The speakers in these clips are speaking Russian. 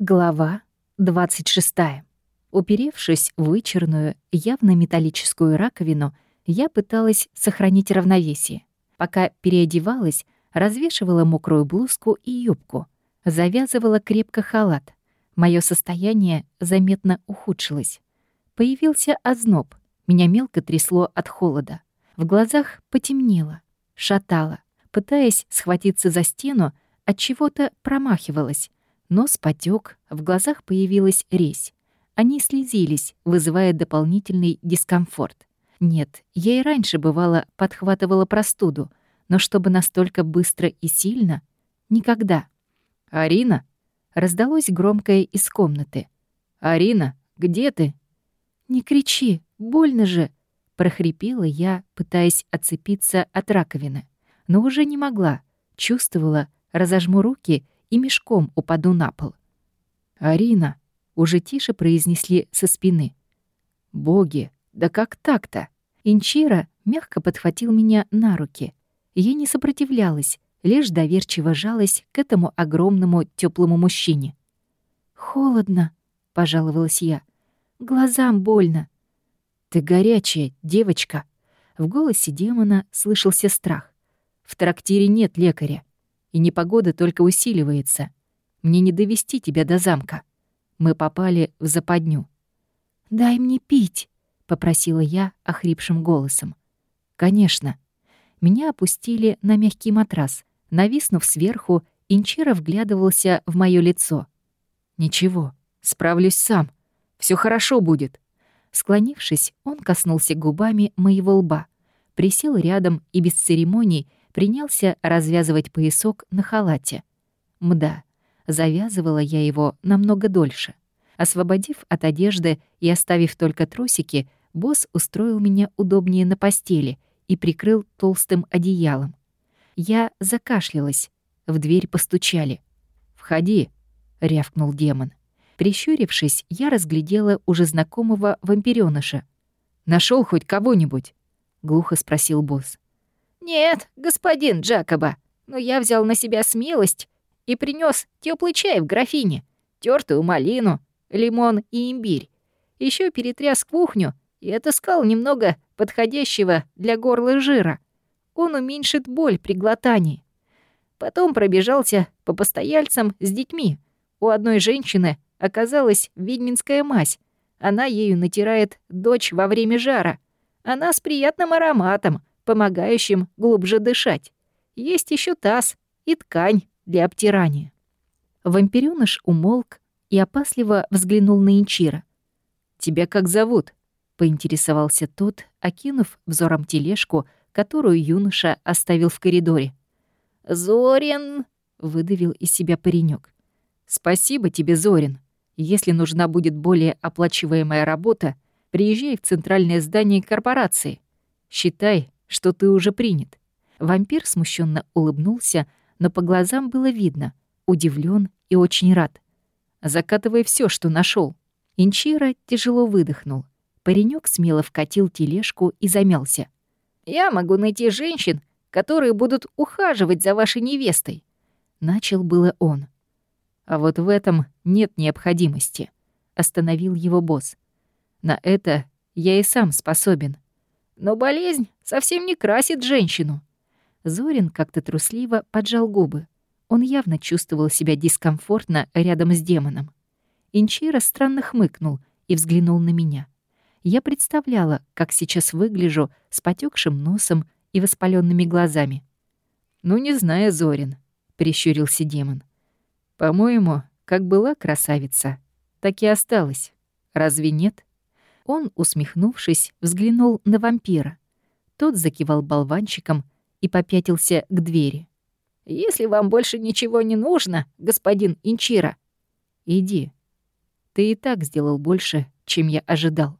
Глава 26. Уперевшись в вычерную, явно металлическую раковину, я пыталась сохранить равновесие. Пока переодевалась, развешивала мокрую блузку и юбку, завязывала крепко халат. Мое состояние заметно ухудшилось. Появился озноб, меня мелко трясло от холода. В глазах потемнело, шатало. Пытаясь схватиться за стену, от чего-то промахивалась, Нос потек, в глазах появилась резь. Они слезились, вызывая дополнительный дискомфорт. Нет, я и раньше, бывало, подхватывала простуду, но чтобы настолько быстро и сильно — никогда. «Арина?» — раздалось громкое из комнаты. «Арина, где ты?» «Не кричи, больно же!» — прохрипела я, пытаясь отцепиться от раковины. Но уже не могла, чувствовала, разожму руки — и мешком упаду на пол. «Арина!» — уже тише произнесли со спины. «Боги, да как так-то?» Инчира мягко подхватил меня на руки. Я не сопротивлялась, лишь доверчиво жалась к этому огромному теплому мужчине. «Холодно», — пожаловалась я. «Глазам больно». «Ты горячая, девочка». В голосе демона слышался страх. «В трактире нет лекаря и непогода только усиливается. Мне не довести тебя до замка. Мы попали в западню». «Дай мне пить», — попросила я охрипшим голосом. «Конечно». Меня опустили на мягкий матрас. Нависнув сверху, Инчира вглядывался в мое лицо. «Ничего, справлюсь сам. Все хорошо будет». Склонившись, он коснулся губами моего лба, присел рядом и без церемоний принялся развязывать поясок на халате. Мда, завязывала я его намного дольше. Освободив от одежды и оставив только трусики, босс устроил меня удобнее на постели и прикрыл толстым одеялом. Я закашлялась. В дверь постучали. «Входи», — рявкнул демон. Прищурившись, я разглядела уже знакомого вампирёныша. Нашел хоть кого-нибудь?» — глухо спросил босс. «Нет, господин Джакоба, но я взял на себя смелость и принес теплый чай в графине, тертую малину, лимон и имбирь. Еще перетряс кухню и отыскал немного подходящего для горла жира. Он уменьшит боль при глотании. Потом пробежался по постояльцам с детьми. У одной женщины оказалась ведьминская мазь. Она ею натирает дочь во время жара. Она с приятным ароматом, помогающим глубже дышать. Есть еще таз и ткань для обтирания. Вампирёныш умолк и опасливо взглянул на Инчира. «Тебя как зовут?» — поинтересовался тот, окинув взором тележку, которую юноша оставил в коридоре. «Зорин!» — выдавил из себя паренек. «Спасибо тебе, Зорин. Если нужна будет более оплачиваемая работа, приезжай в центральное здание корпорации. Считай, что ты уже принят». Вампир смущенно улыбнулся, но по глазам было видно, удивлен и очень рад. Закатывай все, что нашел. Инчира тяжело выдохнул. Паренек смело вкатил тележку и замялся. «Я могу найти женщин, которые будут ухаживать за вашей невестой», — начал было он. «А вот в этом нет необходимости», — остановил его босс. «На это я и сам способен». Но болезнь совсем не красит женщину. Зорин как-то трусливо поджал губы. Он явно чувствовал себя дискомфортно рядом с демоном. Инчира странно хмыкнул и взглянул на меня. Я представляла, как сейчас выгляжу с потекшим носом и воспаленными глазами. «Ну, не знаю, Зорин», — прищурился демон. «По-моему, как была красавица, так и осталась. Разве нет?» Он, усмехнувшись, взглянул на вампира. Тот закивал болванчиком и попятился к двери. «Если вам больше ничего не нужно, господин Инчира...» «Иди. Ты и так сделал больше, чем я ожидал».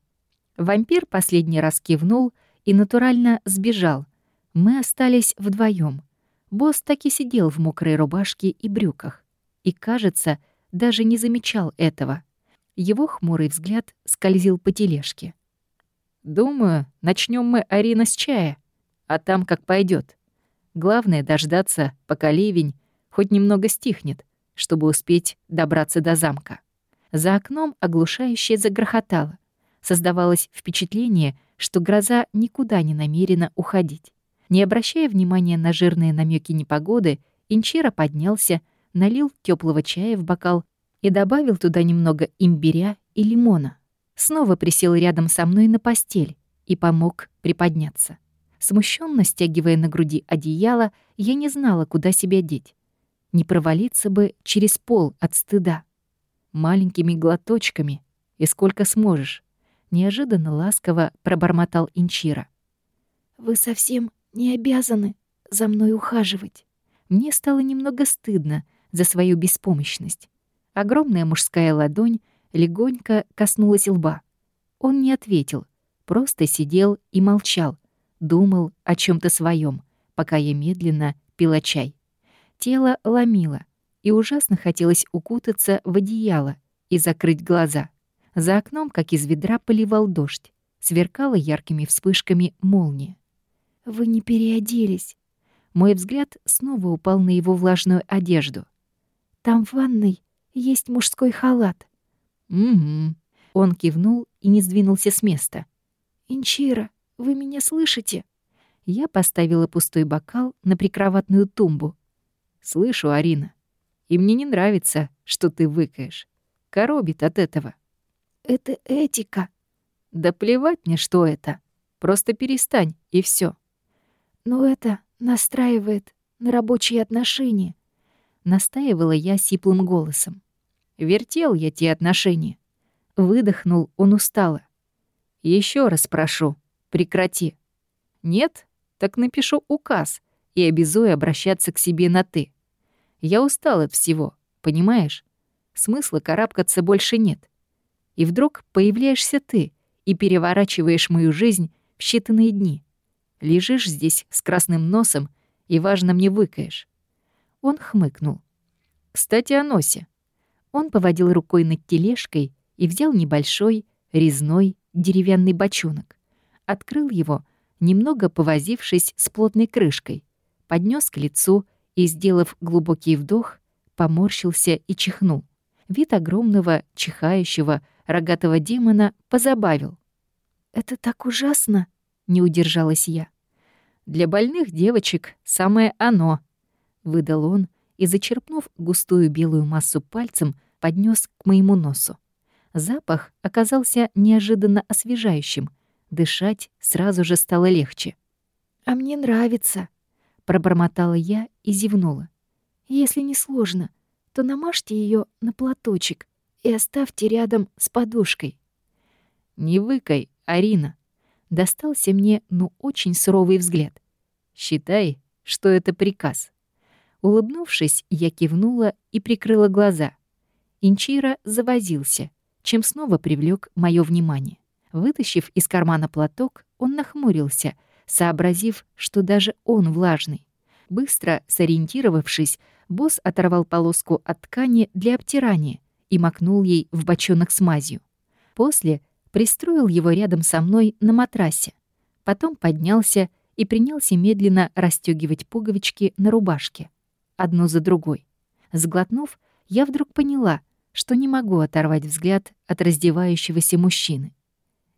Вампир последний раз кивнул и натурально сбежал. Мы остались вдвоем. Босс так и сидел в мокрой рубашке и брюках. И, кажется, даже не замечал этого — его хмурый взгляд скользил по тележке. «Думаю, начнем мы, Арина, с чая, а там как пойдет. Главное — дождаться, пока ливень хоть немного стихнет, чтобы успеть добраться до замка. За окном оглушающе загрохотало. Создавалось впечатление, что гроза никуда не намерена уходить. Не обращая внимания на жирные намеки непогоды, Инчира поднялся, налил теплого чая в бокал и добавил туда немного имбиря и лимона. Снова присел рядом со мной на постель и помог приподняться. Смущенно стягивая на груди одеяло, я не знала, куда себя деть. Не провалиться бы через пол от стыда. Маленькими глоточками, и сколько сможешь. Неожиданно ласково пробормотал Инчира. «Вы совсем не обязаны за мной ухаживать». Мне стало немного стыдно за свою беспомощность. Огромная мужская ладонь легонько коснулась лба. Он не ответил, просто сидел и молчал, думал о чем то своем, пока я медленно пила чай. Тело ломило, и ужасно хотелось укутаться в одеяло и закрыть глаза. За окном, как из ведра, поливал дождь. Сверкала яркими вспышками молния. «Вы не переоделись». Мой взгляд снова упал на его влажную одежду. «Там в ванной есть мужской халат». «Угу». Он кивнул и не сдвинулся с места. «Инчира, вы меня слышите?» Я поставила пустой бокал на прикроватную тумбу. «Слышу, Арина. И мне не нравится, что ты выкаешь. Коробит от этого». «Это этика». «Да плевать мне, что это. Просто перестань, и все. «Но это настраивает на рабочие отношения», — настаивала я сиплым голосом. Вертел я те отношения. Выдохнул он устало. Еще раз прошу, прекрати. Нет? Так напишу указ и обязую обращаться к себе на «ты». Я устал от всего, понимаешь? Смысла карабкаться больше нет. И вдруг появляешься ты и переворачиваешь мою жизнь в считанные дни. Лежишь здесь с красным носом и, важно, мне выкаешь. Он хмыкнул. Кстати, о носе. Он поводил рукой над тележкой и взял небольшой, резной, деревянный бочонок. Открыл его, немного повозившись с плотной крышкой, поднес к лицу и, сделав глубокий вдох, поморщился и чихнул. Вид огромного, чихающего, рогатого демона позабавил. «Это так ужасно!» — не удержалась я. «Для больных девочек самое оно!» — выдал он и, зачерпнув густую белую массу пальцем, поднес к моему носу. Запах оказался неожиданно освежающим. Дышать сразу же стало легче. «А мне нравится», — пробормотала я и зевнула. «Если не сложно, то намажьте ее на платочек и оставьте рядом с подушкой». «Не выкай, Арина», — достался мне, ну, очень суровый взгляд. «Считай, что это приказ». Улыбнувшись, я кивнула и прикрыла глаза. Инчира завозился, чем снова привлек мое внимание. Вытащив из кармана платок, он нахмурился, сообразив, что даже он влажный. Быстро сориентировавшись, босс оторвал полоску от ткани для обтирания и макнул ей в бочонок с мазью. После пристроил его рядом со мной на матрасе. Потом поднялся и принялся медленно расстегивать пуговички на рубашке. Одну за другой. Сглотнув, я вдруг поняла, что не могу оторвать взгляд от раздевающегося мужчины.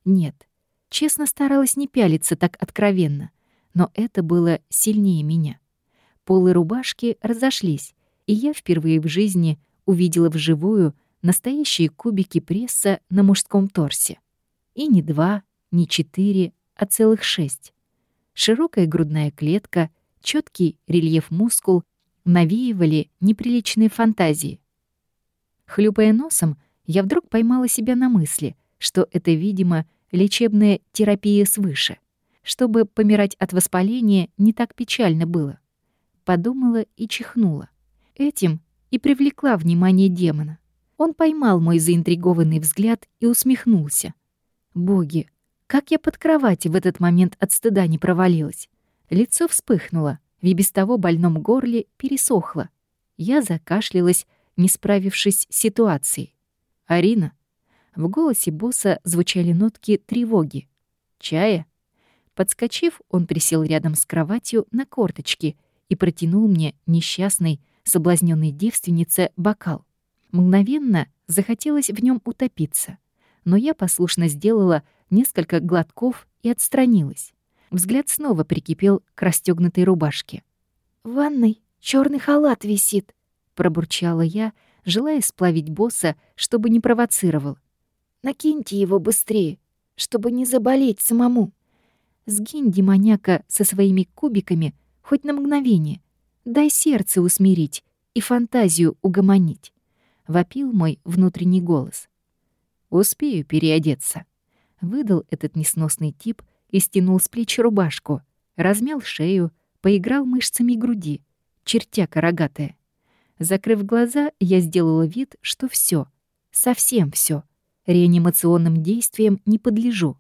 Нет, честно старалась не пялиться так откровенно, но это было сильнее меня. Полы рубашки разошлись, и я впервые в жизни увидела вживую настоящие кубики пресса на мужском торсе. И не два, не четыре, а целых шесть. Широкая грудная клетка, четкий рельеф мускул навеивали неприличные фантазии. Хлюпая носом, я вдруг поймала себя на мысли, что это, видимо, лечебная терапия свыше. Чтобы помирать от воспаления, не так печально было. Подумала и чихнула. Этим и привлекла внимание демона. Он поймал мой заинтригованный взгляд и усмехнулся. Боги, как я под кровати в этот момент от стыда не провалилась. Лицо вспыхнуло, в и без того больном горле пересохло. Я закашлялась, не справившись с ситуацией. «Арина?» В голосе босса звучали нотки тревоги. «Чая?» Подскочив, он присел рядом с кроватью на корточки и протянул мне несчастный, соблазненной девственнице бокал. Мгновенно захотелось в нем утопиться, но я послушно сделала несколько глотков и отстранилась. Взгляд снова прикипел к расстёгнутой рубашке. «В ванной черный халат висит», — пробурчала я, желая сплавить босса, чтобы не провоцировал. «Накиньте его быстрее, чтобы не заболеть самому». «Сгинь, демоняка, со своими кубиками хоть на мгновение. Дай сердце усмирить и фантазию угомонить», — вопил мой внутренний голос. «Успею переодеться», — выдал этот несносный тип и стянул с плеч рубашку, размял шею, поиграл мышцами груди, чертяка рогатая. Закрыв глаза, я сделала вид, что все, совсем все, реанимационным действиям не подлежу.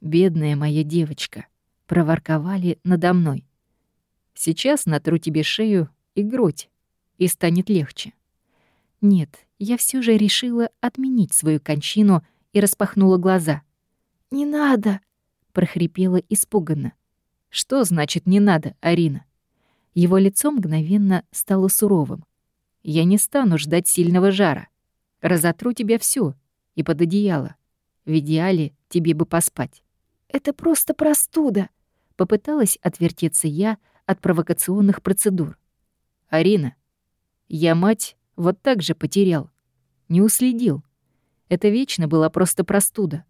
«Бедная моя девочка», — проворковали надо мной. «Сейчас натру тебе шею и грудь, и станет легче». Нет, я все же решила отменить свою кончину и распахнула глаза. «Не надо!» — прохрипела испуганно. «Что значит «не надо», Арина?» Его лицо мгновенно стало суровым. «Я не стану ждать сильного жара. Разотру тебя всю и под одеяло. В идеале тебе бы поспать». «Это просто простуда», — попыталась отвертеться я от провокационных процедур. «Арина, я мать вот так же потерял. Не уследил. Это вечно была просто простуда.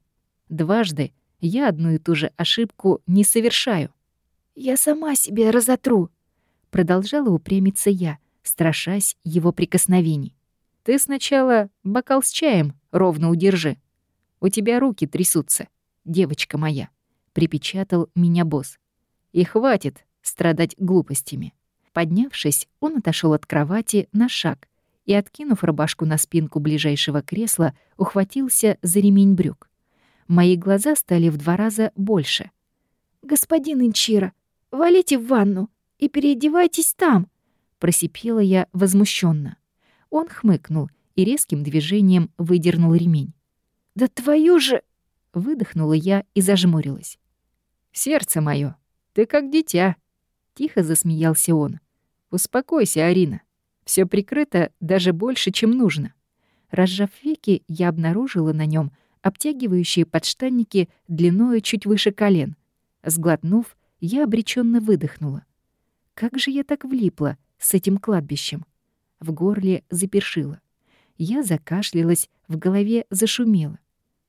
Дважды я одну и ту же ошибку не совершаю». «Я сама себе разотру», — продолжала упрямиться я, страшась его прикосновений. «Ты сначала бокал с чаем ровно удержи. У тебя руки трясутся, девочка моя», — припечатал меня босс. «И хватит страдать глупостями». Поднявшись, он отошел от кровати на шаг и, откинув рубашку на спинку ближайшего кресла, ухватился за ремень брюк. Мои глаза стали в два раза больше. «Господин Инчира, валите в ванну и переодевайтесь там!» Просипела я возмущенно. Он хмыкнул и резким движением выдернул ремень. «Да твою же...» — выдохнула я и зажмурилась. «Сердце мое, ты как дитя!» — тихо засмеялся он. «Успокойся, Арина. Все прикрыто даже больше, чем нужно». Разжав веки, я обнаружила на нем обтягивающие подштанники длиною чуть выше колен. Сглотнув, я обреченно выдохнула. Как же я так влипла с этим кладбищем? В горле запершило. Я закашлялась, в голове зашумело.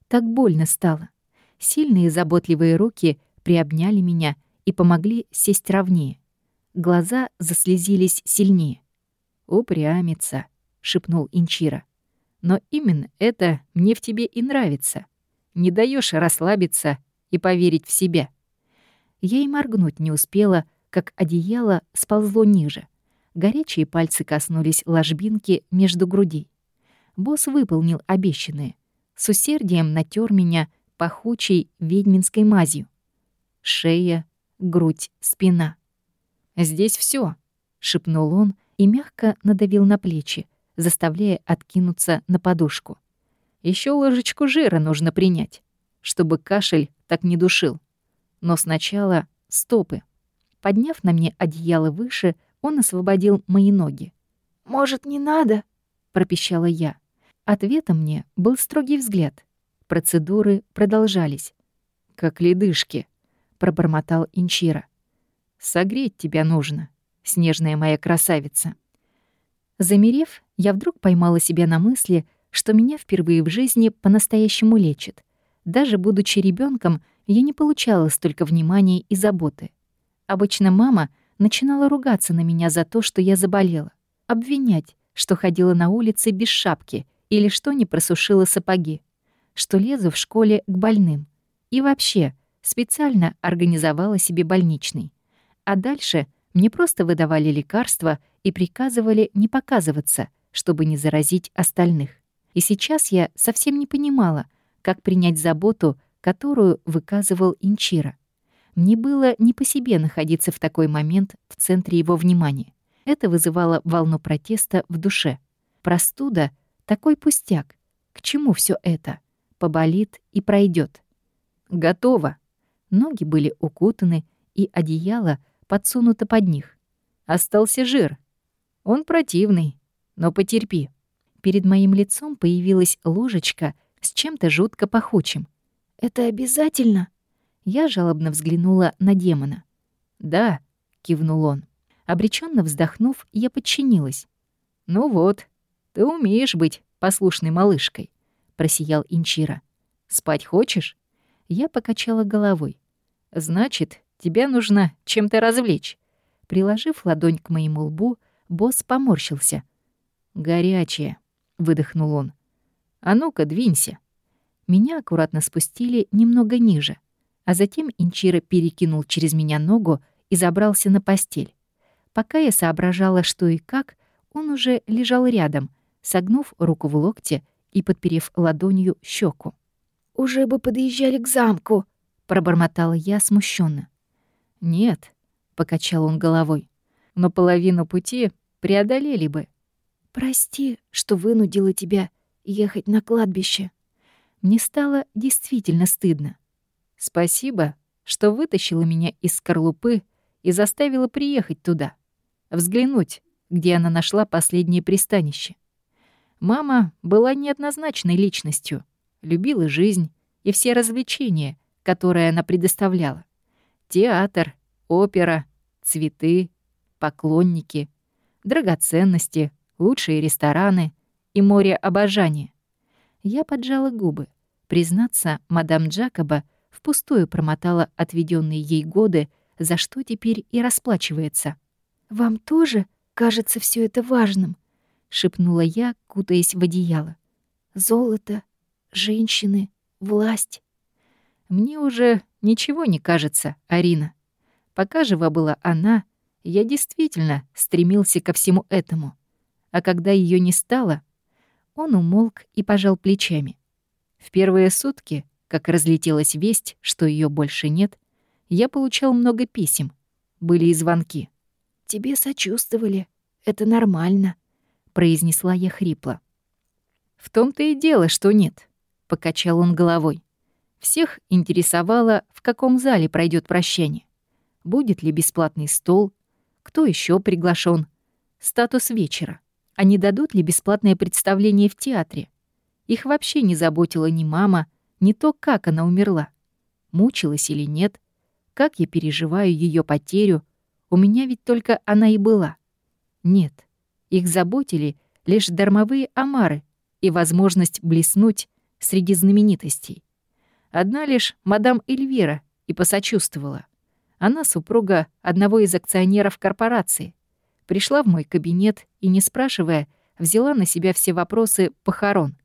Так больно стало. Сильные заботливые руки приобняли меня и помогли сесть ровнее. Глаза заслезились сильнее. «Упрямится», — шепнул Инчира. «Но именно это мне в тебе и нравится. Не даешь расслабиться и поверить в себя». Я и моргнуть не успела, как одеяло сползло ниже. Горячие пальцы коснулись ложбинки между грудей. Босс выполнил обещанное. С усердием натер меня пахучей ведьминской мазью. Шея, грудь, спина. «Здесь все, шепнул он и мягко надавил на плечи, заставляя откинуться на подушку. Еще ложечку жира нужно принять, чтобы кашель так не душил. Но сначала стопы. Подняв на мне одеяло выше, он освободил мои ноги. «Может, не надо?» — пропищала я. Ответом мне был строгий взгляд. Процедуры продолжались. «Как ледышки», — пробормотал Инчира. «Согреть тебя нужно, снежная моя красавица». Замерев, я вдруг поймала себя на мысли, что меня впервые в жизни по-настоящему лечат. Даже будучи ребенком, я не получала столько внимания и заботы. Обычно мама начинала ругаться на меня за то, что я заболела, обвинять, что ходила на улице без шапки или что не просушила сапоги, что лезу в школе к больным. И вообще, специально организовала себе больничный. А дальше мне просто выдавали лекарства и приказывали не показываться, чтобы не заразить остальных. И сейчас я совсем не понимала, как принять заботу, которую выказывал Инчира. Мне было не по себе находиться в такой момент в центре его внимания. Это вызывало волну протеста в душе. Простуда — такой пустяк. К чему все это? Поболит и пройдет. Готово. Ноги были укутаны, и одеяло подсунуто под них. Остался жир. Он противный, но потерпи. Перед моим лицом появилась ложечка с чем-то жутко пахучим. «Это обязательно?» Я жалобно взглянула на демона. «Да», — кивнул он. Обреченно вздохнув, я подчинилась. «Ну вот, ты умеешь быть послушной малышкой», — просиял Инчира. «Спать хочешь?» Я покачала головой. «Значит, тебя нужно чем-то развлечь». Приложив ладонь к моему лбу, босс поморщился. «Горячее», — выдохнул он. «А ну-ка, двинься». Меня аккуратно спустили немного ниже, а затем Инчира перекинул через меня ногу и забрался на постель. Пока я соображала, что и как, он уже лежал рядом, согнув руку в локте и подперев ладонью щеку. «Уже бы подъезжали к замку», — пробормотала я смущенно. «Нет», — покачал он головой, — «но половину пути преодолели бы». «Прости, что вынудила тебя ехать на кладбище». Мне стало действительно стыдно. «Спасибо, что вытащила меня из скорлупы и заставила приехать туда, взглянуть, где она нашла последнее пристанище. Мама была неоднозначной личностью, любила жизнь и все развлечения, которые она предоставляла. Театр, опера, цветы, поклонники, драгоценности, лучшие рестораны и море обожания. Я поджала губы. Признаться, мадам Джакоба впустую промотала отведенные ей годы, за что теперь и расплачивается. «Вам тоже кажется все это важным?» — шепнула я, кутаясь в одеяло. «Золото, женщины, власть». Мне уже ничего не кажется, Арина. Пока жива была она, я действительно стремился ко всему этому. А когда ее не стало, он умолк и пожал плечами. В первые сутки, как разлетелась весть, что ее больше нет, я получал много писем. Были и звонки. «Тебе сочувствовали. Это нормально», — произнесла я хрипло. «В том-то и дело, что нет», — покачал он головой. Всех интересовало, в каком зале пройдет прощание. Будет ли бесплатный стол, кто еще приглашен, статус вечера. А не дадут ли бесплатное представление в театре? Их вообще не заботила ни мама, ни то, как она умерла. Мучилась или нет, как я переживаю ее потерю, у меня ведь только она и была. Нет, их заботили лишь дармовые омары и возможность блеснуть среди знаменитостей. Одна лишь мадам Эльвира и посочувствовала. Она супруга одного из акционеров корпорации. Пришла в мой кабинет и, не спрашивая, взяла на себя все вопросы похорон.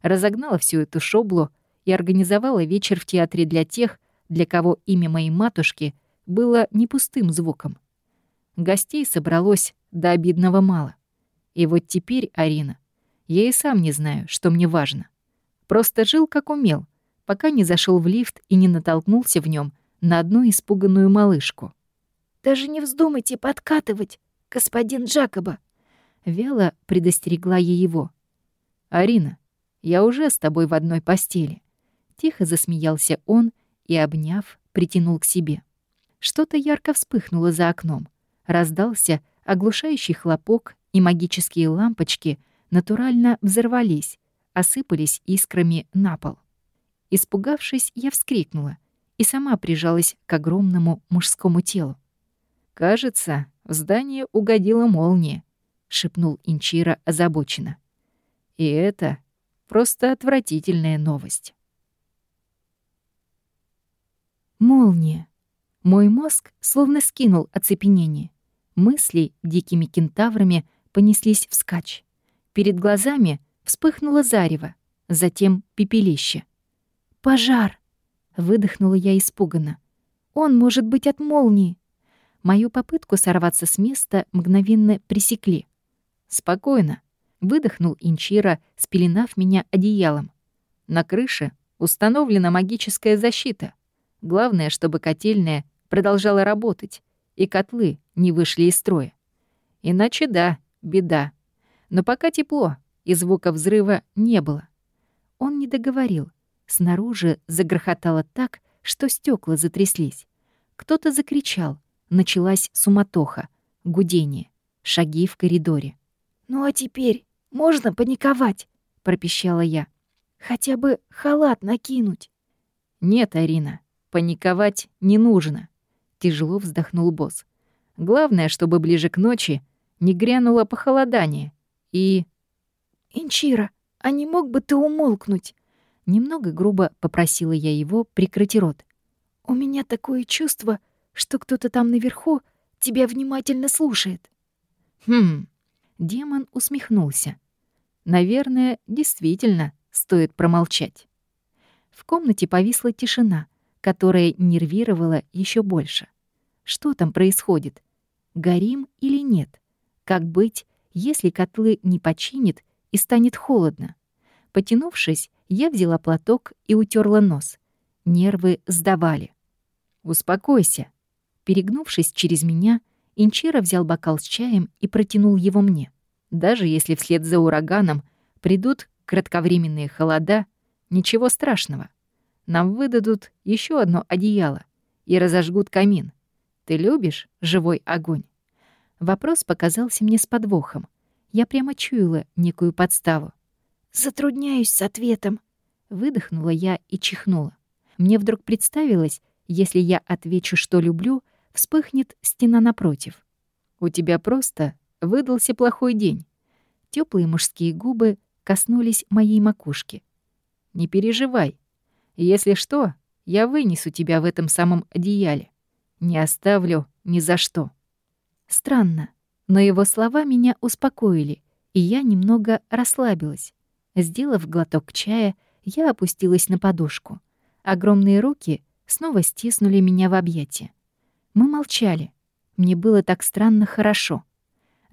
Разогнала всю эту шоблу и организовала вечер в театре для тех, для кого имя моей матушки было не пустым звуком. Гостей собралось до обидного мало. И вот теперь, Арина, я и сам не знаю, что мне важно. Просто жил, как умел — пока не зашел в лифт и не натолкнулся в нем на одну испуганную малышку. «Даже не вздумайте подкатывать, господин Джакоба!» Вяло предостерегла я его. «Арина, я уже с тобой в одной постели». Тихо засмеялся он и, обняв, притянул к себе. Что-то ярко вспыхнуло за окном. Раздался оглушающий хлопок, и магические лампочки натурально взорвались, осыпались искрами на пол. Испугавшись, я вскрикнула и сама прижалась к огромному мужскому телу. «Кажется, в здание угодила молния», — шепнул Инчира озабоченно. «И это просто отвратительная новость». Молния. Мой мозг словно скинул оцепенение. Мысли дикими кентаврами понеслись вскачь. Перед глазами вспыхнуло зарево, затем пепелище — «Пожар!» — выдохнула я испуганно. «Он может быть от молнии!» Мою попытку сорваться с места мгновенно пресекли. «Спокойно!» — выдохнул Инчира, спеленав меня одеялом. «На крыше установлена магическая защита. Главное, чтобы котельная продолжала работать, и котлы не вышли из строя. Иначе да, беда. Но пока тепло, и звука взрыва не было». Он не договорил. Снаружи загрохотало так, что стекла затряслись. Кто-то закричал. Началась суматоха, гудение. шаги в коридоре. «Ну а теперь можно паниковать?» — пропищала я. «Хотя бы халат накинуть». «Нет, Арина, паниковать не нужно», — тяжело вздохнул босс. «Главное, чтобы ближе к ночи не грянуло похолодание. И...» «Инчира, а не мог бы ты умолкнуть?» Немного грубо попросила я его прикрыть рот. «У меня такое чувство, что кто-то там наверху тебя внимательно слушает». «Хм...» Демон усмехнулся. «Наверное, действительно стоит промолчать». В комнате повисла тишина, которая нервировала еще больше. Что там происходит? Горим или нет? Как быть, если котлы не починит и станет холодно? Потянувшись, я взяла платок и утерла нос. Нервы сдавали. «Успокойся». Перегнувшись через меня, Инчира взял бокал с чаем и протянул его мне. Даже если вслед за ураганом придут кратковременные холода, ничего страшного. Нам выдадут еще одно одеяло и разожгут камин. Ты любишь живой огонь? Вопрос показался мне с подвохом. Я прямо чуяла некую подставу. «Затрудняюсь с ответом», — выдохнула я и чихнула. Мне вдруг представилось, если я отвечу, что люблю, вспыхнет стена напротив. У тебя просто выдался плохой день. Теплые мужские губы коснулись моей макушки. Не переживай. Если что, я вынесу тебя в этом самом одеяле. Не оставлю ни за что. Странно, но его слова меня успокоили, и я немного расслабилась. Сделав глоток чая, я опустилась на подушку. Огромные руки снова стиснули меня в объятия. Мы молчали. Мне было так странно хорошо.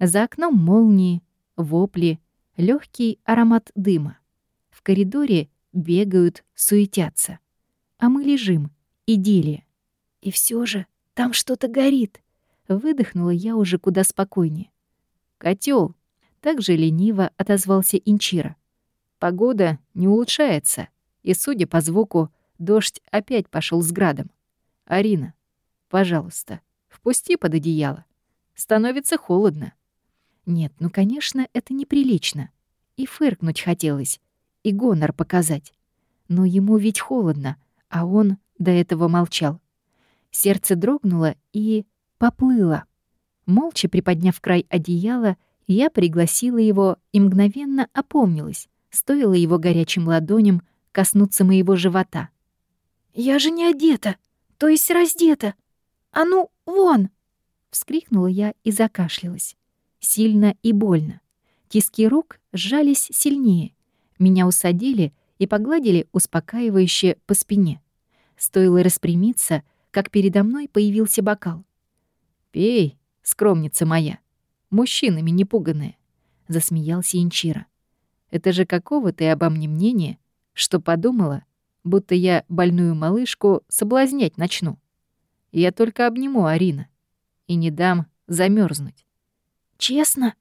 За окном молнии, вопли, легкий аромат дыма. В коридоре бегают, суетятся. А мы лежим, идиллия. И все же там что-то горит. Выдохнула я уже куда спокойнее. Котел, так же лениво отозвался Инчира. Погода не улучшается, и, судя по звуку, дождь опять пошел с градом. «Арина, пожалуйста, впусти под одеяло. Становится холодно». Нет, ну, конечно, это неприлично. И фыркнуть хотелось, и гонор показать. Но ему ведь холодно, а он до этого молчал. Сердце дрогнуло и поплыло. Молча приподняв край одеяла, я пригласила его и мгновенно опомнилась стоило его горячим ладоням коснуться моего живота. «Я же не одета, то есть раздета. А ну, вон!» Вскрикнула я и закашлялась. Сильно и больно. Тиски рук сжались сильнее. Меня усадили и погладили успокаивающе по спине. Стоило распрямиться, как передо мной появился бокал. «Пей, скромница моя, мужчинами не пуганная», — засмеялся Инчира. Это же какого ты обо мне мнения, что подумала, будто я больную малышку соблазнять начну. Я только обниму Арина и не дам замерзнуть. Честно?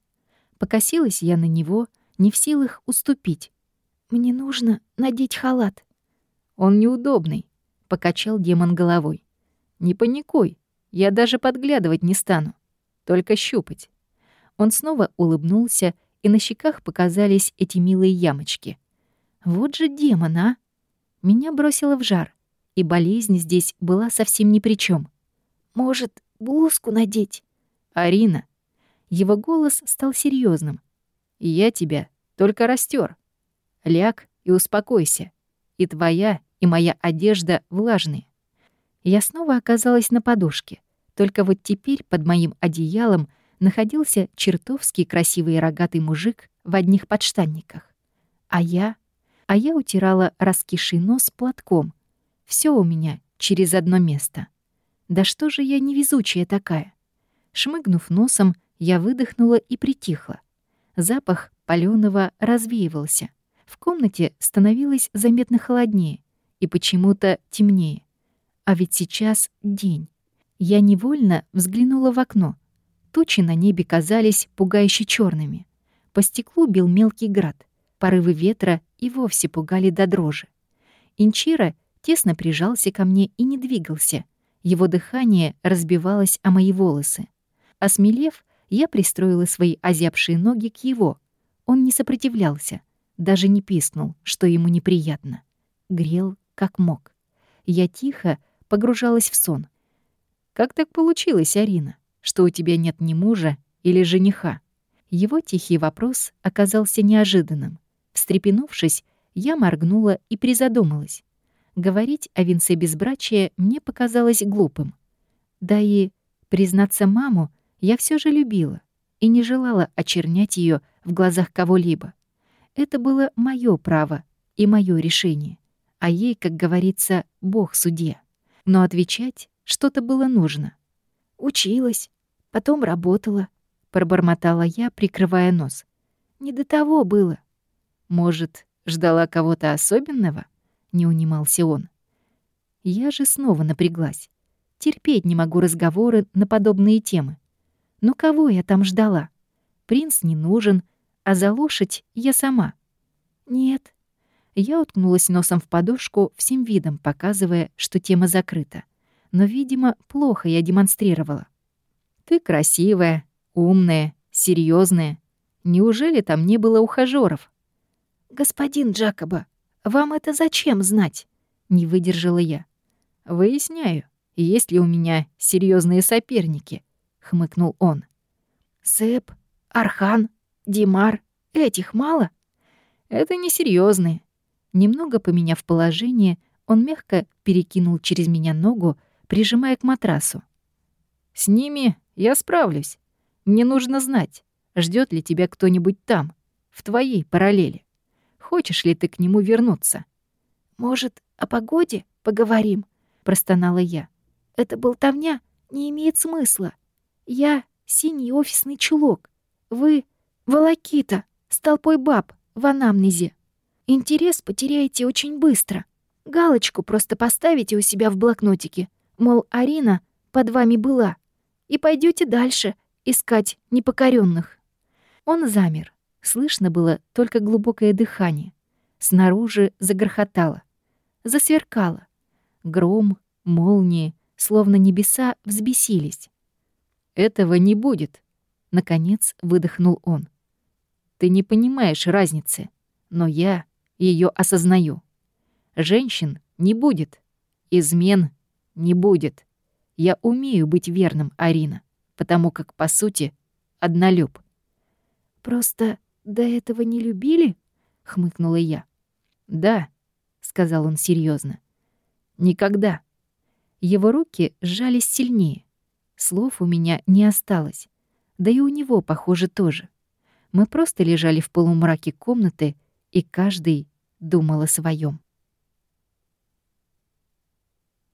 Покосилась я на него, не в силах уступить. Мне нужно надеть халат. Он неудобный, покачал демон головой. Не паникуй, я даже подглядывать не стану, только щупать. Он снова улыбнулся и на щеках показались эти милые ямочки. Вот же демон, а! Меня бросило в жар, и болезнь здесь была совсем ни при чем. «Может, блузку надеть?» «Арина». Его голос стал серьезным. «Я тебя только растер. Ляг и успокойся. И твоя, и моя одежда влажные». Я снова оказалась на подушке. Только вот теперь под моим одеялом — находился чертовски красивый рогатый мужик в одних подштанниках. А я? А я утирала раскисший нос платком. Все у меня через одно место. Да что же я невезучая такая? Шмыгнув носом, я выдохнула и притихла. Запах палёного развеивался. В комнате становилось заметно холоднее и почему-то темнее. А ведь сейчас день. Я невольно взглянула в окно — Тучи на небе казались пугающе черными. По стеклу бил мелкий град. Порывы ветра и вовсе пугали до дрожи. Инчира тесно прижался ко мне и не двигался. Его дыхание разбивалось о мои волосы. Осмелев, Я пристроила свои озябшие ноги к его. Он не сопротивлялся, даже не пискнул, что ему неприятно. Грел, как мог. Я тихо погружалась в сон. «Как так получилось, Арина, что у тебя нет ни мужа или жениха?» Его тихий вопрос оказался неожиданным. Встрепенувшись, я моргнула и призадумалась. Говорить о венце безбрачия мне показалось глупым. Да и, признаться маму, я все же любила и не желала очернять ее в глазах кого-либо. Это было мое право и мое решение, а ей, как говорится, Бог судья. Но отвечать что-то было нужно. «Училась, потом работала», — пробормотала я, прикрывая нос. «Не до того было». «Может, ждала кого-то особенного?» не унимался он. Я же снова напряглась. Терпеть не могу разговоры на подобные темы. Ну кого я там ждала? Принц не нужен, а за лошадь я сама. Нет. Я уткнулась носом в подушку, всем видом показывая, что тема закрыта. Но, видимо, плохо я демонстрировала. Ты красивая, умная, серьезная. Неужели там не было ухажёров? Господин Джакоба, «Вам это зачем знать?» — не выдержала я. «Выясняю, есть ли у меня серьезные соперники», — хмыкнул он. «Сэп, Архан, Димар, этих мало?» «Это несерьезные. Немного поменяв положение, он мягко перекинул через меня ногу, прижимая к матрасу. «С ними я справлюсь. Мне нужно знать, ждет ли тебя кто-нибудь там, в твоей параллели. Хочешь ли ты к нему вернуться?» «Может, о погоде поговорим?» — простонала я. «Это болтовня не имеет смысла. Я — синий офисный чулок. Вы — волокита с толпой баб в анамнезе. Интерес потеряете очень быстро. Галочку просто поставите у себя в блокнотике, мол, Арина под вами была, и пойдете дальше искать непокоренных. Он замер, Слышно было только глубокое дыхание. Снаружи загрохотало. Засверкало. Гром, молнии, словно небеса взбесились. «Этого не будет», — наконец выдохнул он. «Ты не понимаешь разницы, но я ее осознаю. Женщин не будет, измен не будет. Я умею быть верным, Арина, потому как, по сути, однолюб. Просто «До этого не любили?» — хмыкнула я. «Да», — сказал он серьезно. «Никогда». Его руки сжались сильнее. Слов у меня не осталось. Да и у него, похоже, тоже. Мы просто лежали в полумраке комнаты, и каждый думал о своем.